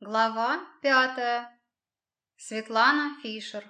Глава пятая. Светлана Фишер.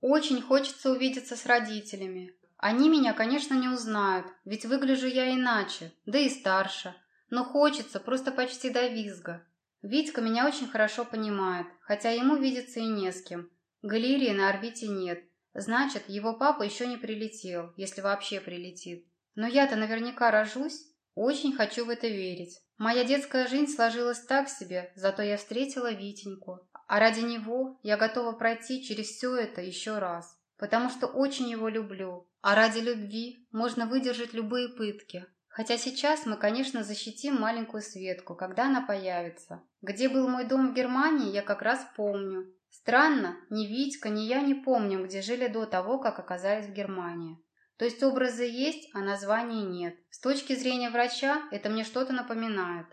Очень хочется увидеться с родителями. Они меня, конечно, не узнают, ведь выгляжу я иначе, да и старше. Но хочется, просто почти до визга. Витька меня очень хорошо понимает, хотя ему видеться и не с кем. Галерии на орбите нет. Значит, его папа еще не прилетел, если вообще прилетит. Но я-то наверняка рожусь. Очень хочу в это верить. Моя детская жизнь сложилась так себе, зато я встретила Витеньку. А ради него я готова пройти через все это еще раз, потому что очень его люблю. А ради любви можно выдержать любые пытки. Хотя сейчас мы, конечно, защитим маленькую Светку, когда она появится. Где был мой дом в Германии, я как раз помню. Странно, ни Витька, ни я не помним, где жили до того, как оказались в Германии. То есть образы есть, а названий нет. С точки зрения врача это мне что-то напоминает.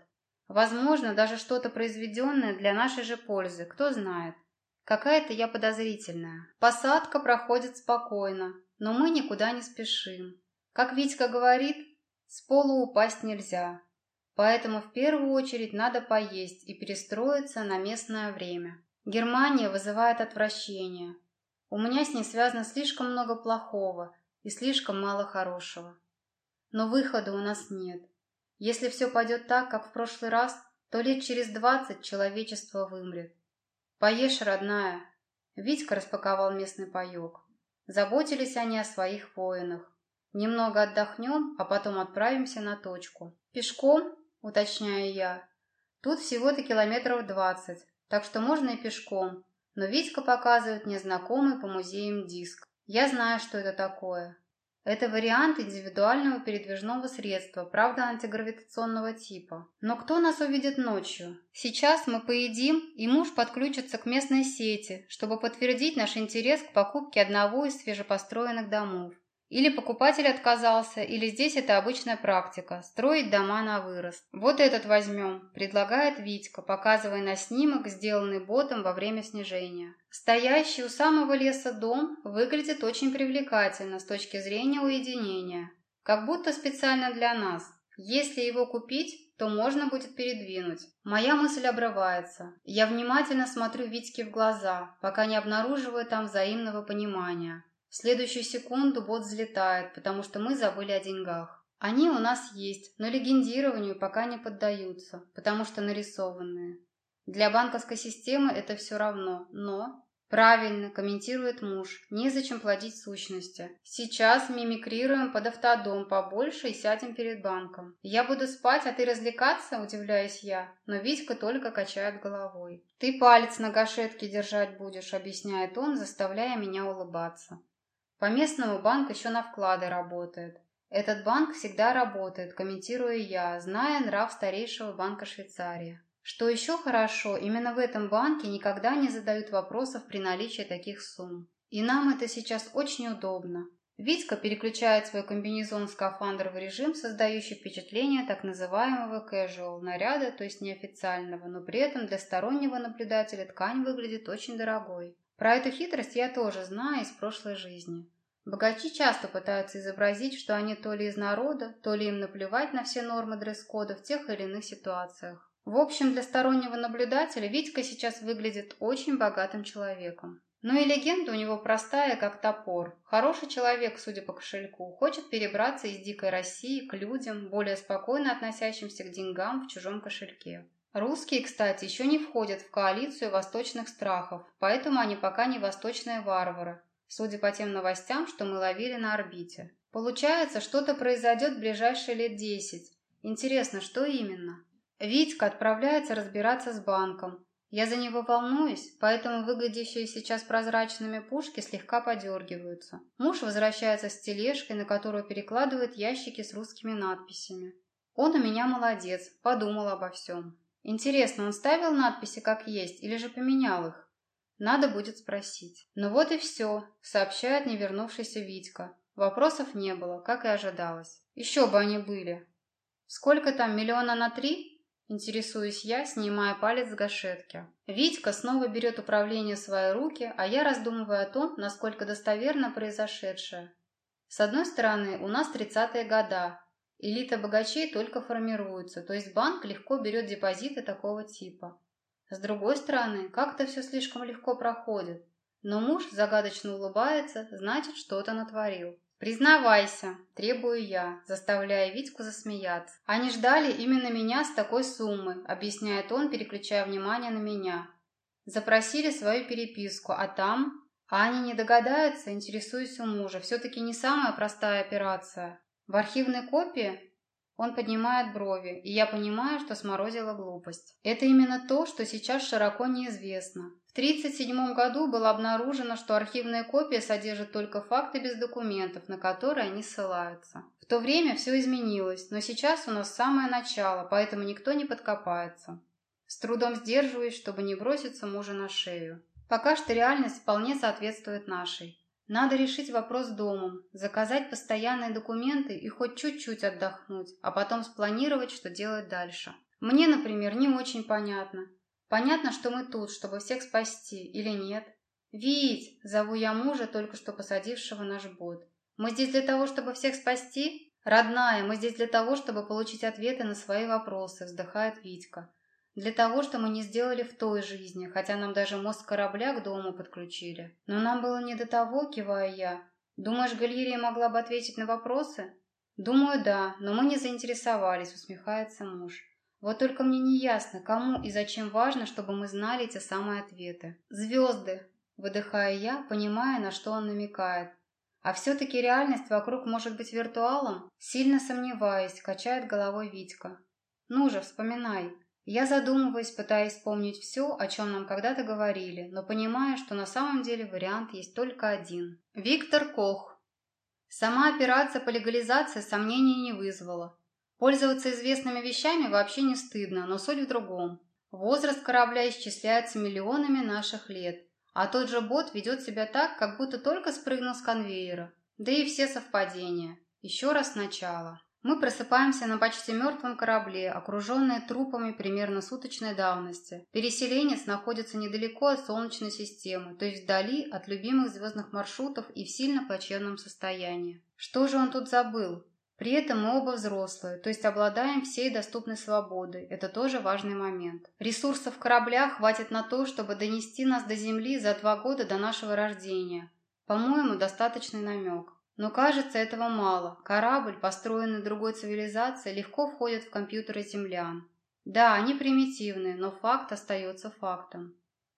Возможно, даже что-то произведенное для нашей же пользы, кто знает. Какая-то я подозрительная. Посадка проходит спокойно, но мы никуда не спешим. Как Витька говорит, с полу упасть нельзя. Поэтому в первую очередь надо поесть и перестроиться на местное время. Германия вызывает отвращение. У меня с ней связано слишком много плохого – и слишком мало хорошего. Но выхода у нас нет. Если все пойдет так, как в прошлый раз, то лет через двадцать человечество вымрет. Поешь, родная. Витька распаковал местный паек. Заботились они о своих воинах. Немного отдохнем, а потом отправимся на точку. Пешком, уточняю я. Тут всего-то километров двадцать, так что можно и пешком. Но Витька показывает мне знакомый по музеям диск. Я знаю, что это такое. Это вариант индивидуального передвижного средства, правда антигравитационного типа. Но кто нас увидит ночью? Сейчас мы поедим, и муж подключится к местной сети, чтобы подтвердить наш интерес к покупке одного из свежепостроенных домов. Или покупатель отказался, или здесь это обычная практика – строить дома на вырост. Вот этот возьмем, предлагает Витька, показывая на снимок, сделанный ботом во время снижения. Стоящий у самого леса дом выглядит очень привлекательно с точки зрения уединения. Как будто специально для нас. Если его купить, то можно будет передвинуть. Моя мысль обрывается. Я внимательно смотрю Витьке в глаза, пока не обнаруживаю там взаимного понимания. В следующую секунду бот взлетает, потому что мы забыли о деньгах. Они у нас есть, но легендированию пока не поддаются, потому что нарисованные. Для банковской системы это все равно, но... Правильно, комментирует муж, незачем плодить сущности. Сейчас мимикрируем под автодом побольше и сядем перед банком. Я буду спать, а ты развлекаться, удивляюсь я, но Витька только качает головой. Ты палец на гашетке держать будешь, объясняет он, заставляя меня улыбаться. По местному банк еще на вклады работает. Этот банк всегда работает, комментирую я, зная нрав старейшего банка Швейцарии. Что еще хорошо, именно в этом банке никогда не задают вопросов при наличии таких сумм. И нам это сейчас очень удобно. Витька переключает свой комбинезон-скафандр в режим, создающий впечатление так называемого casual наряда, то есть неофициального, но при этом для стороннего наблюдателя ткань выглядит очень дорогой. Про эту хитрость я тоже знаю из прошлой жизни. Богачи часто пытаются изобразить, что они то ли из народа, то ли им наплевать на все нормы дресс-кода в тех или иных ситуациях. В общем, для стороннего наблюдателя Витька сейчас выглядит очень богатым человеком. Ну и легенда у него простая, как топор. Хороший человек, судя по кошельку, хочет перебраться из дикой России к людям, более спокойно относящимся к деньгам в чужом кошельке. Русские, кстати, еще не входят в коалицию восточных страхов, поэтому они пока не восточные варвары, судя по тем новостям, что мы ловили на орбите. Получается, что-то произойдет в ближайшие лет десять. Интересно, что именно? Витька отправляется разбираться с банком. Я за него волнуюсь, поэтому выглядящие сейчас прозрачными пушки слегка подергиваются. Муж возвращается с тележкой, на которую перекладывает ящики с русскими надписями. Он у меня молодец, подумал обо всем. Интересно, он ставил надписи как есть или же поменял их? Надо будет спросить. Ну вот и все, сообщает не вернувшийся Витька. Вопросов не было, как и ожидалось. Еще бы они были. Сколько там, миллиона на три? Интересуюсь я, снимая палец с гашетки. Витька снова берет управление в свои руки, а я раздумываю о том, насколько достоверно произошедшее. С одной стороны, у нас тридцатые года, Элита богачей только формируется, то есть банк легко берет депозиты такого типа. С другой стороны, как-то все слишком легко проходит. Но муж загадочно улыбается, значит, что-то натворил. «Признавайся», – требую я, заставляя Витьку засмеяться. «Они ждали именно меня с такой суммы», – объясняет он, переключая внимание на меня. Запросили свою переписку, а там... А они не догадаются, интересуюсь у мужа. Все-таки не самая простая операция. В архивной копии он поднимает брови, и я понимаю, что сморозила глупость. Это именно то, что сейчас широко неизвестно. В 1937 году было обнаружено, что архивная копия содержит только факты без документов, на которые они ссылаются. В то время все изменилось, но сейчас у нас самое начало, поэтому никто не подкопается. С трудом сдерживаюсь, чтобы не броситься мужа на шею. Пока что реальность вполне соответствует нашей. Надо решить вопрос с домом, заказать постоянные документы и хоть чуть-чуть отдохнуть, а потом спланировать, что делать дальше. Мне, например, не очень понятно. Понятно, что мы тут, чтобы всех спасти, или нет? «Вить!» – зову я мужа, только что посадившего наш бот. «Мы здесь для того, чтобы всех спасти?» «Родная, мы здесь для того, чтобы получить ответы на свои вопросы», – вздыхает Витька. Для того, что мы не сделали в той жизни, хотя нам даже мозг корабля к дому подключили. Но нам было не до того, кивая я. Думаешь, галерея могла бы ответить на вопросы? Думаю, да, но мы не заинтересовались, усмехается муж. Вот только мне не ясно, кому и зачем важно, чтобы мы знали эти самые ответы. Звезды, выдыхая я, понимая, на что он намекает. А все-таки реальность вокруг может быть виртуалом? Сильно сомневаюсь, качает головой Витька. Ну же, вспоминай. Я задумываюсь, пытаясь вспомнить все, о чем нам когда-то говорили, но понимаю, что на самом деле вариант есть только один. Виктор Кох. Сама операция по легализации сомнений не вызвала. Пользоваться известными вещами вообще не стыдно, но суть в другом. Возраст корабля исчисляется миллионами наших лет, а тот же бот ведет себя так, как будто только спрыгнул с конвейера. Да и все совпадения. Еще раз сначала. Мы просыпаемся на почти мертвом корабле, окруженные трупами примерно суточной давности. Переселенец находится недалеко от Солнечной системы, то есть вдали от любимых звездных маршрутов и в сильно плачевном состоянии. Что же он тут забыл? При этом мы оба взрослые, то есть обладаем всей доступной свободой. Это тоже важный момент. Ресурсов корабля хватит на то, чтобы донести нас до Земли за два года до нашего рождения. По-моему, достаточный намек. Но кажется, этого мало. Корабль, построенный другой цивилизацией, легко входит в компьютеры землян. Да, они примитивны, но факт остается фактом.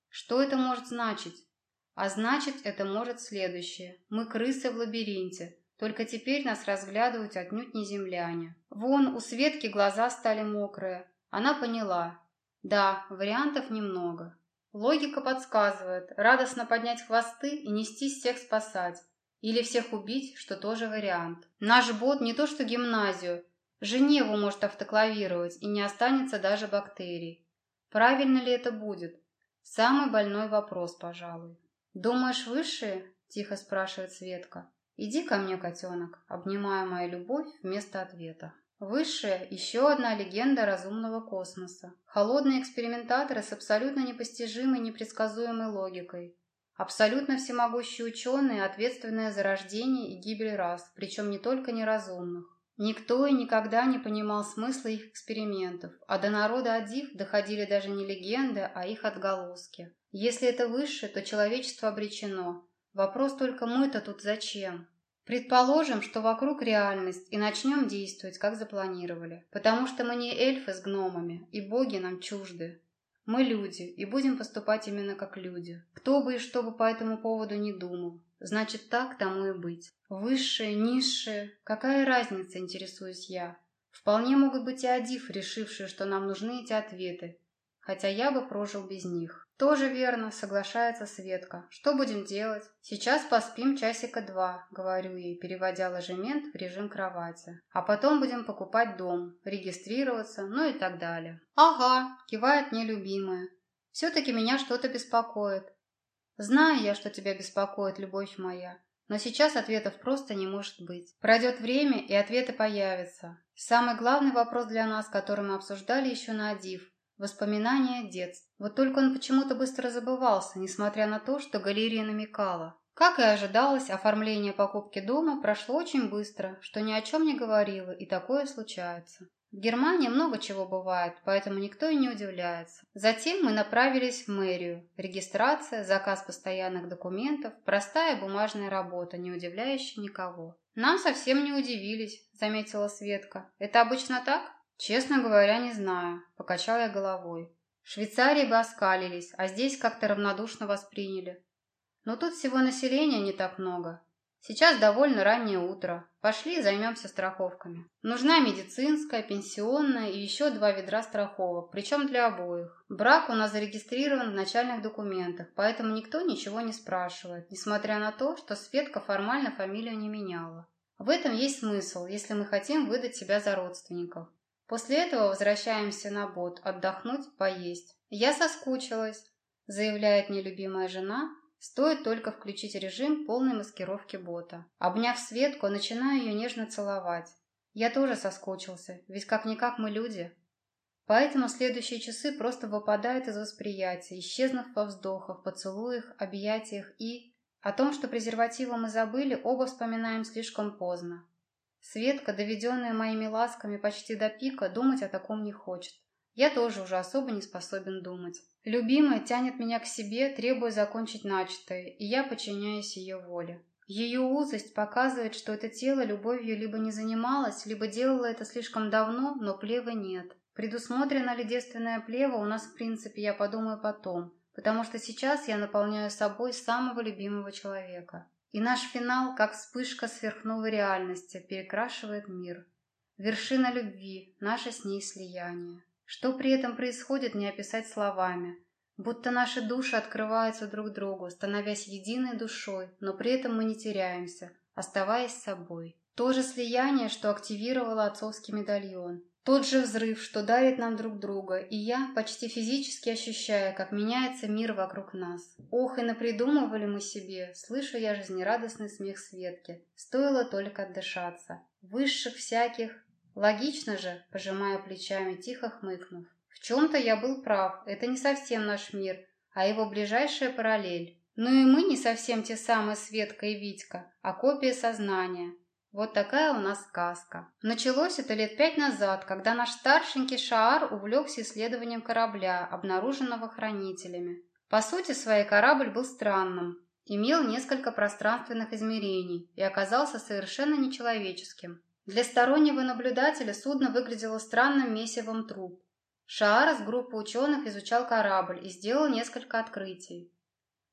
Что это может значить? А значит, это может следующее. Мы крысы в лабиринте, только теперь нас разглядывают отнюдь не земляне. Вон, у Светки глаза стали мокрые. Она поняла. Да, вариантов немного. Логика подсказывает, радостно поднять хвосты и нестись всех спасать. Или всех убить, что тоже вариант. Наш бот не то что гимназию, Женеву может автоклавировать, и не останется даже бактерий. Правильно ли это будет? Самый больной вопрос, пожалуй. «Думаешь, высшие?» – тихо спрашивает Светка. «Иди ко мне, котенок», – обнимая мою любовь вместо ответа. Высшая – еще одна легенда разумного космоса. Холодные экспериментаторы с абсолютно непостижимой непредсказуемой логикой. Абсолютно всемогущие ученые, ответственные за рождение и гибель рас, причем не только неразумных. Никто и никогда не понимал смысла их экспериментов, а до народа Адив доходили даже не легенды, а их отголоски. Если это выше, то человечество обречено. Вопрос только мы-то тут зачем? Предположим, что вокруг реальность, и начнем действовать, как запланировали. Потому что мы не эльфы с гномами, и боги нам чужды. Мы люди и будем поступать именно как люди. Кто бы и что бы по этому поводу не думал. Значит, так тому и быть. Высшее, низшее. Какая разница, интересуюсь я. Вполне могут быть и адив, решившие, что нам нужны эти ответы. Хотя я бы прожил без них. «Тоже верно», — соглашается Светка. «Что будем делать?» «Сейчас поспим часика два», — говорю ей, переводя ложемент в режим кровати. «А потом будем покупать дом, регистрироваться, ну и так далее». «Ага», — кивает мне любимая. «Все-таки меня что-то беспокоит». «Знаю я, что тебя беспокоит, любовь моя, но сейчас ответов просто не может быть. Пройдет время, и ответы появятся. Самый главный вопрос для нас, который мы обсуждали еще на Адив, Воспоминания детства. Вот только он почему-то быстро забывался, несмотря на то, что галерея намекала. Как и ожидалось, оформление покупки дома прошло очень быстро, что ни о чем не говорило, и такое случается. В Германии много чего бывает, поэтому никто и не удивляется. Затем мы направились в мэрию. Регистрация, заказ постоянных документов, простая бумажная работа, не удивляющая никого. «Нам совсем не удивились», — заметила Светка. «Это обычно так?» «Честно говоря, не знаю», — покачал я головой. В Швейцарии бы оскалились, а здесь как-то равнодушно восприняли. Но тут всего населения не так много. Сейчас довольно раннее утро. Пошли займемся страховками. Нужна медицинская, пенсионная и еще два ведра страховок, причем для обоих. Брак у нас зарегистрирован в начальных документах, поэтому никто ничего не спрашивает, несмотря на то, что Светка формально фамилию не меняла. В этом есть смысл, если мы хотим выдать себя за родственников. После этого возвращаемся на бот, отдохнуть, поесть. Я соскучилась, заявляет нелюбимая жена, Стоит только включить режим полной маскировки бота. Обняв Светку, начинаю ее нежно целовать. Я тоже соскучился, ведь как-никак мы люди. Поэтому следующие часы просто выпадают из восприятия, исчезнув во вздохах, поцелуях, объятиях и... О том, что презервативы мы забыли, оба вспоминаем слишком поздно. Светка, доведенная моими ласками почти до пика, думать о таком не хочет. Я тоже уже особо не способен думать. Любимая тянет меня к себе, требуя закончить начатое, и я подчиняюсь ее воле. Ее узость показывает, что это тело любовью либо не занималось, либо делало это слишком давно, но плевы нет. Предусмотрена ли девственная плева у нас в принципе, я подумаю потом, потому что сейчас я наполняю собой самого любимого человека. И наш финал, как вспышка сверхновой реальности, перекрашивает мир. Вершина любви, наше с ней слияние. Что при этом происходит, не описать словами. Будто наши души открываются друг другу, становясь единой душой, но при этом мы не теряемся, оставаясь собой. То же слияние, что активировало отцовский медальон. Тот же взрыв, что дарит нам друг друга, и я почти физически ощущаю, как меняется мир вокруг нас. Ох, и напридумывали мы себе, слышу я жизнерадостный смех Светки. Стоило только отдышаться. Высших всяких Логично же, пожимая плечами, тихо хмыкнув. В чем-то я был прав, это не совсем наш мир, а его ближайшая параллель. Ну и мы не совсем те самые Светка и Витька, а копия сознания. Вот такая у нас сказка. Началось это лет пять назад, когда наш старшенький Шаар увлекся исследованием корабля, обнаруженного хранителями. По сути, своей корабль был странным, имел несколько пространственных измерений и оказался совершенно нечеловеческим. Для стороннего наблюдателя судно выглядело странным месивом труб. Шаар с группой ученых изучал корабль и сделал несколько открытий.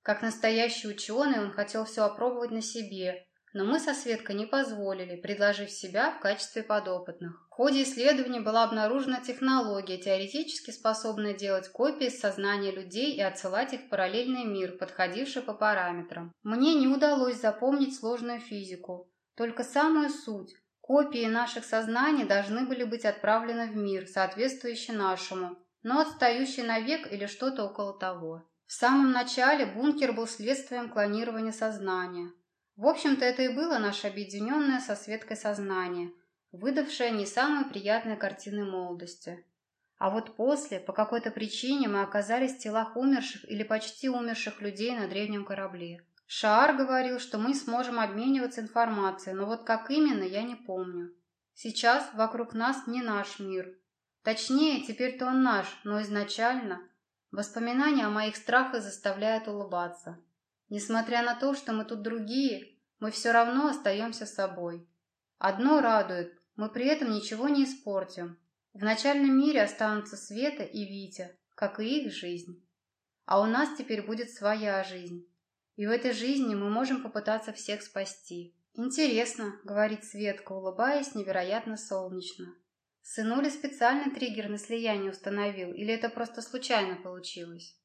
Как настоящий ученый он хотел все опробовать на себе, но мы со Светкой не позволили, предложив себя в качестве подопытных. В ходе исследования была обнаружена технология, теоретически способная делать копии сознания людей и отсылать их в параллельный мир, подходивший по параметрам. Мне не удалось запомнить сложную физику, только самую суть, Копии наших сознаний должны были быть отправлены в мир, соответствующий нашему, но отстающий на век или что-то около того. В самом начале бункер был следствием клонирования сознания. В общем-то, это и было наше объединенное со Светкой сознание, выдавшее не самые приятные картины молодости. А вот после, по какой-то причине, мы оказались в телах умерших или почти умерших людей на древнем корабле. Шаар говорил, что мы сможем обмениваться информацией, но вот как именно, я не помню. Сейчас вокруг нас не наш мир. Точнее, теперь-то он наш, но изначально воспоминания о моих страхах заставляют улыбаться. Несмотря на то, что мы тут другие, мы все равно остаемся собой. Одно радует, мы при этом ничего не испортим. В начальном мире останутся Света и Витя, как и их жизнь. А у нас теперь будет своя жизнь. И в этой жизни мы можем попытаться всех спасти. Интересно, говорит Светка, улыбаясь невероятно солнечно. Сынули специальный триггер на слияние установил, или это просто случайно получилось?